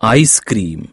ice cream.